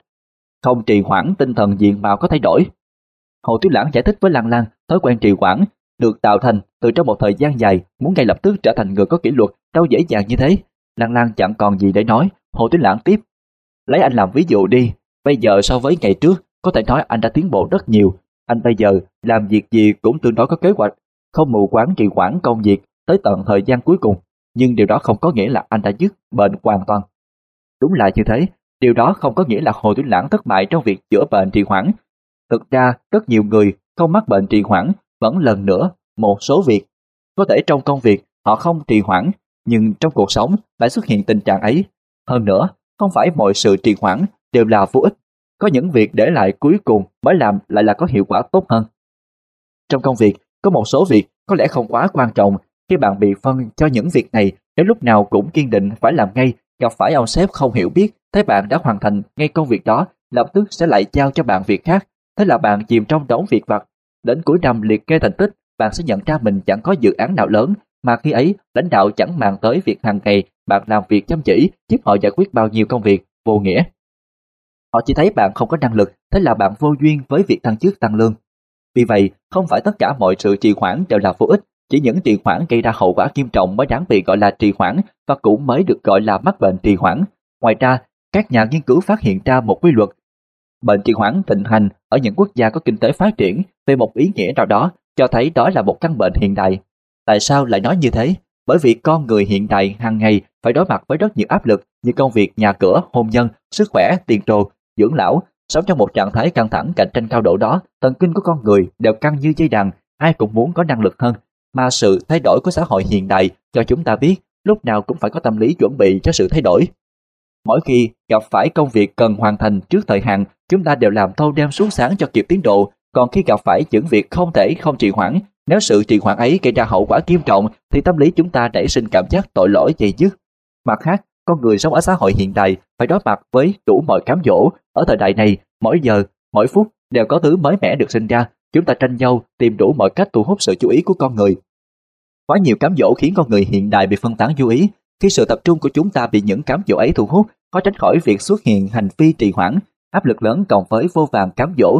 không trì hoãn tinh thần diện mạo có thay đổi. Hồ Tiểu Lãng giải thích với Lan Lan, thói quen trì hoãn được tạo thành từ trong một thời gian dài, muốn ngay lập tức trở thành người có kỷ luật, đâu dễ dàng như thế. Lan Lan chẳng còn gì để nói, Hồ Tiểu Lãng tiếp. Lấy anh làm ví dụ đi, bây giờ so với ngày trước, có thể nói anh đã tiến bộ rất nhiều. Anh bây giờ làm việc gì cũng tương đối có kế hoạch, không mù quáng trì hoãn công việc tới tận thời gian cuối cùng. Nhưng điều đó không có nghĩa là anh đã dứt bệnh hoàn toàn. Đúng là như thế, điều đó không có nghĩa là Hồ Tiểu Lãng thất bại trong việc chữa bệnh trì hoãn. Thực ra, rất nhiều người không mắc bệnh trì hoãn vẫn lần nữa một số việc. Có thể trong công việc họ không trì hoãn, nhưng trong cuộc sống lại xuất hiện tình trạng ấy. Hơn nữa, không phải mọi sự trì hoãn đều là vô ích. Có những việc để lại cuối cùng mới làm lại là có hiệu quả tốt hơn. Trong công việc, có một số việc có lẽ không quá quan trọng khi bạn bị phân cho những việc này đến lúc nào cũng kiên định phải làm ngay, gặp phải ông sếp không hiểu biết, thấy bạn đã hoàn thành ngay công việc đó, lập tức sẽ lại giao cho bạn việc khác. Thế là bạn chìm trong đống việc vặt. Đến cuối năm liệt kê thành tích, bạn sẽ nhận ra mình chẳng có dự án nào lớn, mà khi ấy lãnh đạo chẳng màng tới việc hàng ngày bạn làm việc chăm chỉ giúp họ giải quyết bao nhiêu công việc, vô nghĩa. Họ chỉ thấy bạn không có năng lực, thế là bạn vô duyên với việc tăng chức tăng lương. Vì vậy, không phải tất cả mọi sự trì hoãn đều là vô ích, chỉ những trì hoãn gây ra hậu quả nghiêm trọng mới đáng bị gọi là trì hoãn và cũng mới được gọi là mắc bệnh trì hoãn. Ngoài ra, các nhà nghiên cứu phát hiện ra một quy luật. Bệnh trì hoãn thịnh hành ở những quốc gia có kinh tế phát triển về một ý nghĩa nào đó cho thấy đó là một căn bệnh hiện đại. Tại sao lại nói như thế? Bởi vì con người hiện đại hàng ngày phải đối mặt với rất nhiều áp lực như công việc, nhà cửa, hôn nhân, sức khỏe, tiền trồ, dưỡng lão. Sống trong một trạng thái căng thẳng cạnh tranh cao độ đó, thần kinh của con người đều căng như dây đàn, ai cũng muốn có năng lực hơn. Mà sự thay đổi của xã hội hiện đại cho chúng ta biết lúc nào cũng phải có tâm lý chuẩn bị cho sự thay đổi. Mỗi khi gặp phải công việc cần hoàn thành trước thời hạn, chúng ta đều làm thâu đêm suốt sáng cho kịp tiến độ, còn khi gặp phải những việc không thể không trì hoãn, nếu sự trì hoãn ấy gây ra hậu quả nghiêm trọng thì tâm lý chúng ta nảy sinh cảm giác tội lỗi dày dứt. Mặt khác, con người sống ở xã hội hiện đại phải đối mặt với đủ mọi cám dỗ. Ở thời đại này, mỗi giờ, mỗi phút đều có thứ mới mẻ được sinh ra. Chúng ta tranh nhau tìm đủ mọi cách thu hút sự chú ý của con người. Quá nhiều cám dỗ khiến con người hiện đại bị phân tán chú ý. Khi sự tập trung của chúng ta bị những cám dỗ ấy thu hút, khó tránh khỏi việc xuất hiện hành vi trì hoãn. Áp lực lớn cộng với vô vàng cám dỗ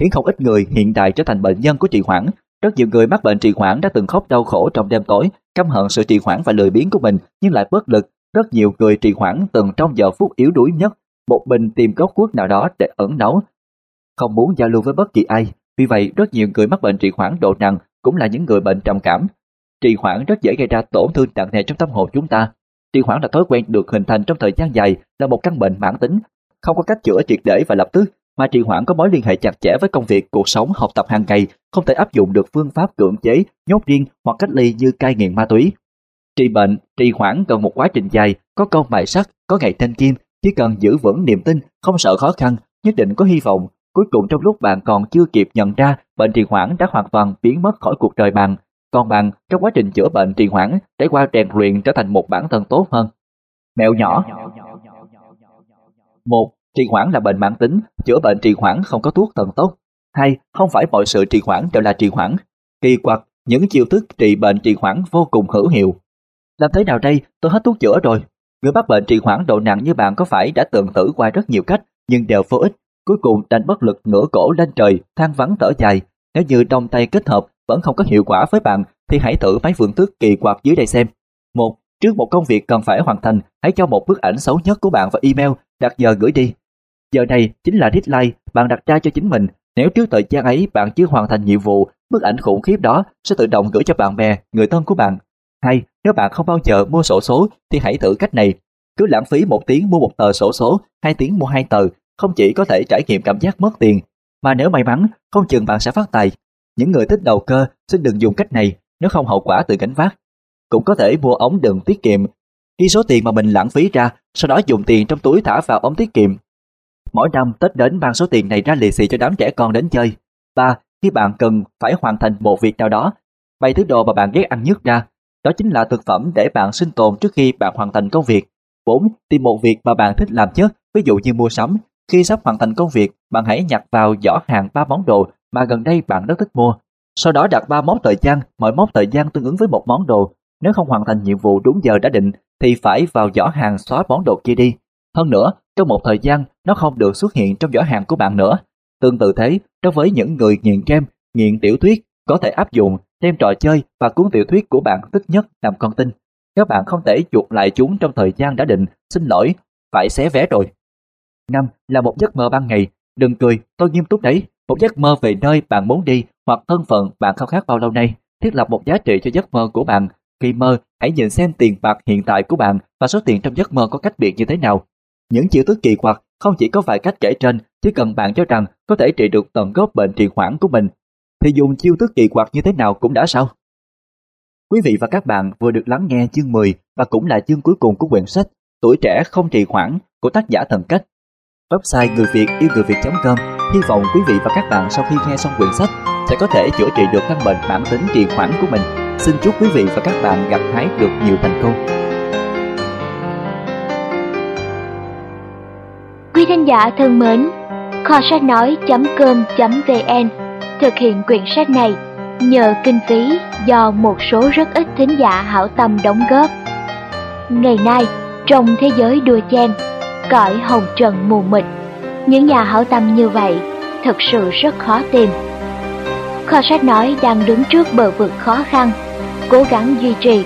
khiến không ít người hiện đại trở thành bệnh nhân của trì hoãn. Rất nhiều người mắc bệnh trì hoãn đã từng khóc đau khổ trong đêm tối, căm hận sự trì hoãn và lười biếng của mình nhưng lại bất lực. Rất nhiều người trì hoãn từng trong giờ phút yếu đuối nhất, một mình tìm góc khuất nào đó để ẩn náu, không muốn giao lưu với bất kỳ ai. Vì vậy, rất nhiều người mắc bệnh trì hoãn độ nặng cũng là những người bệnh trầm cảm. Trì hoãn rất dễ gây ra tổn thương nặng nề trong tâm hồn chúng ta. Trì hoãn là thói quen được hình thành trong thời gian dài, là một căn bệnh mãn tính, không có cách chữa triệt để và lập tức mà trì hoãn có mối liên hệ chặt chẽ với công việc, cuộc sống, học tập hàng ngày, không thể áp dụng được phương pháp cưỡng chế, nhốt riêng hoặc cách ly như cai nghiện ma túy. Trị bệnh, trì hoãn cần một quá trình dài, có câu mài sắt, có ngày thanh kim, chỉ cần giữ vững niềm tin, không sợ khó khăn, nhất định có hy vọng. Cuối cùng trong lúc bạn còn chưa kịp nhận ra, bệnh trì hoãn đã hoàn toàn biến mất khỏi cuộc đời bạn. Còn bạn, trong quá trình chữa bệnh trì hoãn, trải qua rèn luyện trở thành một bản thân tốt hơn. Mẹo nhỏ một Trì hoãn là bệnh mãn tính, chữa bệnh trì hoãn không có thuốc thần tốt. Hai, không phải mọi sự trì hoãn đều là trì hoãn. Kỳ quặc, những chiêu thức trị bệnh trì hoãn vô cùng hữu hiệu. Làm thế nào đây, tôi hết thuốc chữa rồi. Người mắc bệnh trì hoãn độ nặng như bạn có phải đã từng thử qua rất nhiều cách nhưng đều vô ích. Cuối cùng đành bất lực ngửa cổ lên trời, than vắng thở dài. Nếu như trong tay kết hợp vẫn không có hiệu quả với bạn thì hãy thử mấy phương thức kỳ quặc dưới đây xem. Một, trước một công việc cần phải hoàn thành, hãy cho một bức ảnh xấu nhất của bạn vào email, đặt giờ gửi đi. Giờ này chính là deadline bạn đặt ra cho chính mình. Nếu trước thời gian ấy bạn chưa hoàn thành nhiệm vụ, bức ảnh khủng khiếp đó sẽ tự động gửi cho bạn bè, người thân của bạn. Hay, nếu bạn không bao giờ mua sổ số thì hãy thử cách này. Cứ lãng phí một tiếng mua một tờ sổ số, hai tiếng mua hai tờ, không chỉ có thể trải nghiệm cảm giác mất tiền, mà nếu may mắn, không chừng bạn sẽ phát tài. Những người thích đầu cơ xin đừng dùng cách này, nếu không hậu quả tự gánh vác. Cũng có thể mua ống đựng tiết kiệm, ghi số tiền mà mình lãng phí ra, sau đó dùng tiền trong túi thả vào ống tiết kiệm. Mỗi năm Tết đến mang số tiền này ra lì xì cho đám trẻ con đến chơi. Ba, khi bạn cần phải hoàn thành một việc nào đó, bày thứ đồ mà bạn ghét ăn nhất ra, đó chính là thực phẩm để bạn sinh tồn trước khi bạn hoàn thành công việc. 4. Tìm một việc mà bạn thích làm nhất, ví dụ như mua sắm. Khi sắp hoàn thành công việc, bạn hãy nhặt vào giỏ hàng ba món đồ mà gần đây bạn rất thích mua. Sau đó đặt ba mốc thời gian, mỗi mốc thời gian tương ứng với một món đồ. Nếu không hoàn thành nhiệm vụ đúng giờ đã định thì phải vào giỏ hàng xóa món đồ kia đi. Hơn nữa, trong một thời gian nó không được xuất hiện trong giỏ hàng của bạn nữa. Tương tự thế, đối với những người nghiện game, nghiện tiểu thuyết có thể áp dụng đem trò chơi và cuốn tiểu thuyết của bạn thích nhất làm con tin. Các bạn không thể chuột lại chúng trong thời gian đã định, xin lỗi, phải xé vé rồi. Năm là một giấc mơ ban ngày, đừng cười, tôi nghiêm túc đấy. Một giấc mơ về nơi bạn muốn đi hoặc thân phận bạn khao khát bao lâu nay, thiết lập một giá trị cho giấc mơ của bạn. Khi mơ, hãy nhìn xem tiền bạc hiện tại của bạn và số tiền trong giấc mơ có cách biệt như thế nào. Những chiêu thức kỳ quặc không chỉ có vài cách kể trên, chỉ cần bạn cho rằng có thể trị được tận gốc bệnh trì hoãn của mình, thì dùng chiêu thức kỳ quặc như thế nào cũng đã sao. Quý vị và các bạn vừa được lắng nghe chương 10 và cũng là chương cuối cùng của quyển sách Tuổi trẻ không trì hoãn của tác giả Thần Cách. Website người Việt yêu người Việt.com hy vọng quý vị và các bạn sau khi nghe xong quyển sách sẽ có thể chữa trị được căn bệnh mãn tính trì hoãn của mình. Xin chúc quý vị và các bạn gặt hái được nhiều thành công. Quý thính giả thân mến, kho sách nói.com.vn thực hiện quyển sách này nhờ kinh phí do một số rất ít thính giả hảo tâm đóng góp. Ngày nay, trong thế giới đua chen, cõi hồng trần mù mịt, những nhà hảo tâm như vậy thật sự rất khó tìm. Kho sách nói đang đứng trước bờ vực khó khăn, cố gắng duy trì.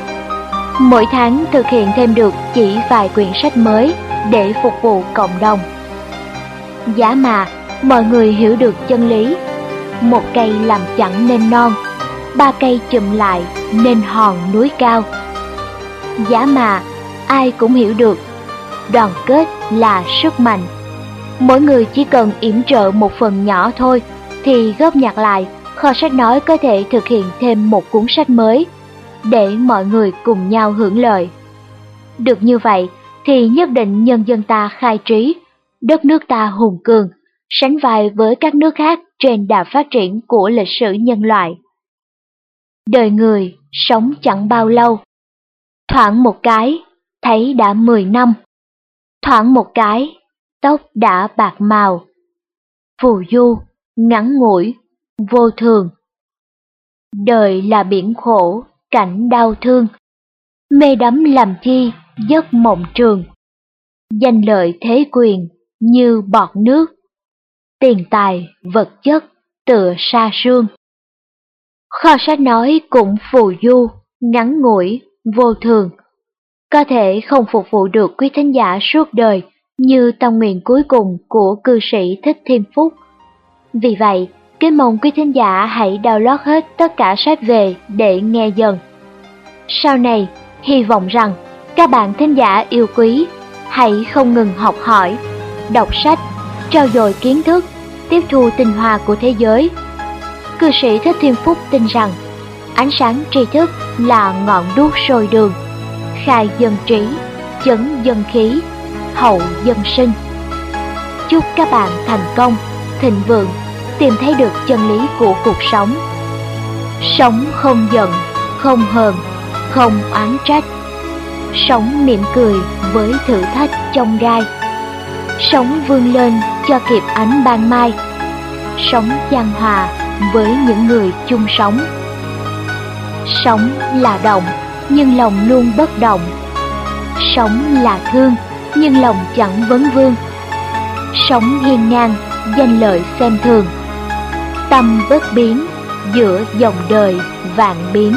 Mỗi tháng thực hiện thêm được chỉ vài quyển sách mới để phục vụ cộng đồng. Giá mà mọi người hiểu được chân lý, một cây làm chẳng nên non, ba cây chùm lại nên hòn núi cao. Giá mà ai cũng hiểu được, đoàn kết là sức mạnh. Mỗi người chỉ cần yểm trợ một phần nhỏ thôi thì góp nhặt lại, kho sách nói có thể thực hiện thêm một cuốn sách mới để mọi người cùng nhau hưởng lợi. Được như vậy thì nhất định nhân dân ta khai trí, đất nước ta hùng cường, sánh vai với các nước khác trên đà phát triển của lịch sử nhân loại. Đời người sống chẳng bao lâu. Thoảng một cái, thấy đã 10 năm. Thoảng một cái, tóc đã bạc màu. Phù du, ngắn ngủi, vô thường. Đời là biển khổ, cảnh đau thương. Mê đắm làm chi, giấc mộng trường. Danh lợi thế quyền như bọt nước. Tiền tài, vật chất tựa sa sương. Kho sách nói cũng phù du, ngắn ngủi, vô thường. Có thể không phục vụ được quý thính giả suốt đời như tâm nguyện cuối cùng của cư sĩ Thích Thiên Phúc. Vì vậy, kính mong quý thính giả hãy download hết tất cả sách về để nghe dần. Sau này, hy vọng rằng các bạn thính giả yêu quý hãy không ngừng học hỏi, đọc sách, trao dồi kiến thức, tiếp thu tinh hoa của thế giới cư sĩ Thích Thiên Phúc tin rằng ánh sáng tri thức là ngọn đuốc sôi đường, khai dân trí, chấn dân khí, hậu dân sinh. Chúc các bạn thành công, thịnh vượng, tìm thấy được chân lý của cuộc sống. Sống không giận, không hờn, không oán trách. Sống mỉm cười với thử thách trong gai. Sống vươn lên cho kịp ánh ban mai. Sống chan hòa với những người chung sống. Sống là động, nhưng lòng luôn bất động. Sống là thương, nhưng lòng chẳng vấn vương. Sống hiên ngang, danh lợi xem thường. Tâm bất biến, giữa dòng đời vạn biến.